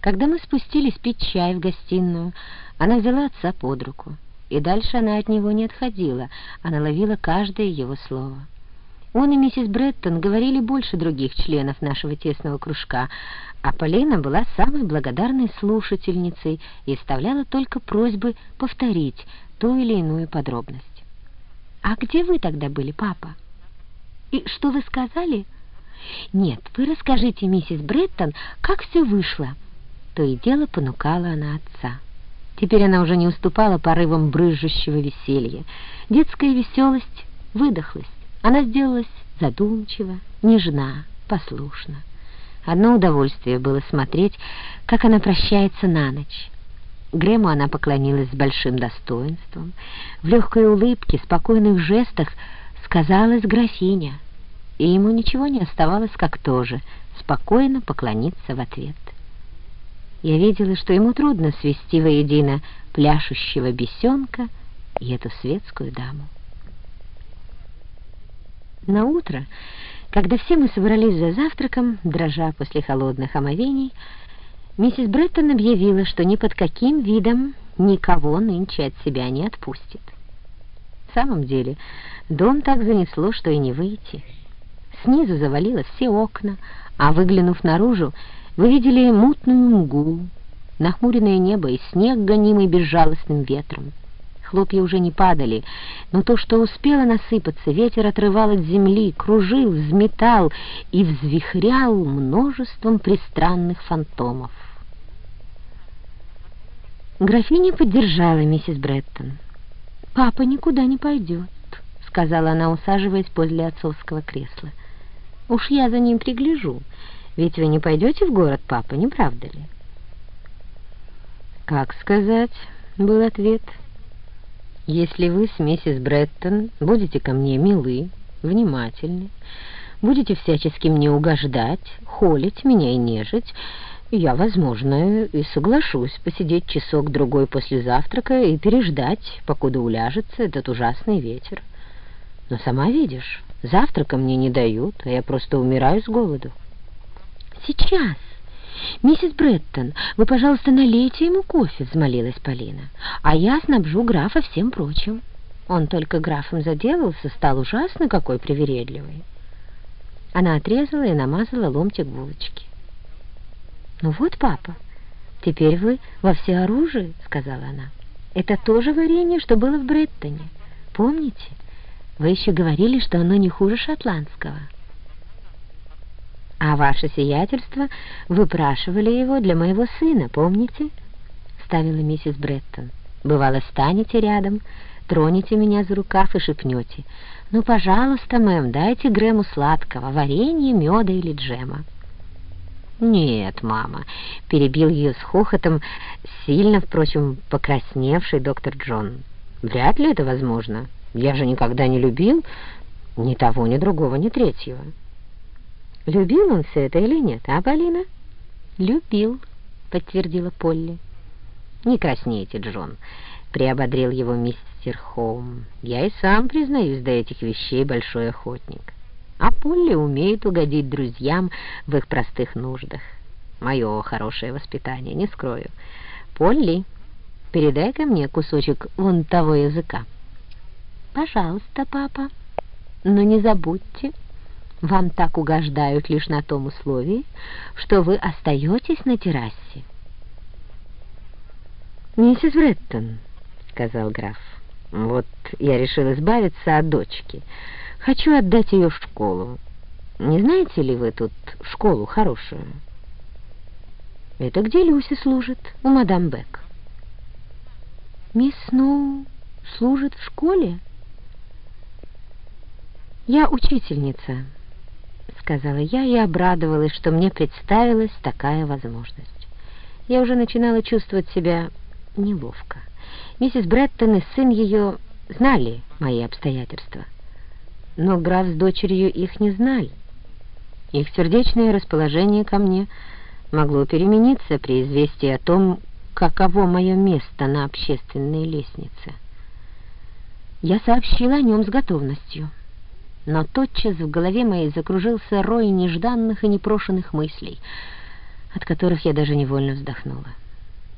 Когда мы спустились пить чай в гостиную, она взяла отца под руку, и дальше она от него не отходила, она ловила каждое его слово. Он и миссис Бреттон говорили больше других членов нашего тесного кружка, а Полина была самой благодарной слушательницей и вставляла только просьбы повторить ту или иную подробность. «А где вы тогда были, папа? И что вы сказали?» «Нет, вы расскажите, миссис Бреттон, как все вышло» то и дело понукала она отца. Теперь она уже не уступала порывам брызжущего веселья. Детская веселость выдохлась. Она сделалась задумчива, нежна, послушна. Одно удовольствие было смотреть, как она прощается на ночь. Грему она поклонилась с большим достоинством. В легкой улыбке, спокойных жестах сказалась графиня, и ему ничего не оставалось, как тоже спокойно поклониться в ответ. Я видела, что ему трудно свести воедино пляшущего бесенка и эту светскую даму. На утро, когда все мы собрались за завтраком, дрожа после холодных омовений, миссис Бреттон объявила, что ни под каким видом никого нынче от себя не отпустит. В самом деле, дом так занесло, что и не выйти. Снизу завалило все окна, а выглянув наружу, вы видели мутную мгу, нахмуренное небо и снег, гонимый безжалостным ветром. Хлопья уже не падали, но то, что успело насыпаться, ветер отрывал от земли, кружил, взметал и взвихрял множеством пристранных фантомов. Графиня поддержала миссис Бреттон. «Папа никуда не пойдет», — сказала она, усаживаясь возле отцовского кресла. «Уж я за ним пригляжу». Ведь вы не пойдете в город, папа, не правда ли? Как сказать, был ответ. Если вы с миссис Бреттон будете ко мне милы, внимательны, будете всячески мне угождать, холить меня и нежить, я, возможно, и соглашусь посидеть часок-другой после завтрака и переждать, покуда уляжется этот ужасный ветер. Но сама видишь, завтрака мне не дают, а я просто умираю с голоду. «Сейчас! Миссис Бреттон, вы, пожалуйста, налейте ему кофе», — взмолилась Полина. «А я снабжу графа всем прочим». Он только графом заделался, стал ужасно какой привередливый. Она отрезала и намазала ломтик булочки. «Ну вот, папа, теперь вы во всеоружии», — сказала она. «Это тоже варенье, что было в Бреттоне. Помните? Вы еще говорили, что оно не хуже шотландского». А ваше сиятельство выпрашивали его для моего сына, помните? Ставила миссис Бреттон. Бывало, станете рядом, тронете меня за рукав и шепнете. Ну, пожалуйста, мэм, дайте Грэму сладкого, варенье, меда или джема. «Нет, мама», — перебил ее с хохотом, сильно, впрочем, покрасневший доктор Джон. «Вряд ли это возможно. Я же никогда не любил ни того, ни другого, ни третьего». Любил он все это или нет, а, Полина? Любил, подтвердила Полли. Не краснейте, Джон, приободрил его мистер Хоум. Я и сам, признаюсь, до этих вещей большой охотник. А Полли умеет угодить друзьям в их простых нуждах. Мое хорошее воспитание, не скрою. Полли, передай ко мне кусочек вон того языка. Пожалуйста, папа, но не забудьте вам так угождают лишь на том условии, что вы остаетесь на террасе. «Миссис Бреттон», — сказал граф, — «вот я решил избавиться от дочки. Хочу отдать ее в школу. Не знаете ли вы тут школу хорошую?» «Это где Люси служит, у мадам Бек». «Мисс Сноу служит в школе?» «Я учительница» сказала я и обрадовалась, что мне представилась такая возможность. Я уже начинала чувствовать себя неловко. Миссис Бреттон и сын ее знали мои обстоятельства, но граф с дочерью их не знали. Их сердечное расположение ко мне могло перемениться при известии о том, каково мое место на общественной лестнице. Я сообщила о нем с готовностью но тотчас в голове моей закружился рой нежданных и непрошенных мыслей. от которых я даже невольно вздохнула.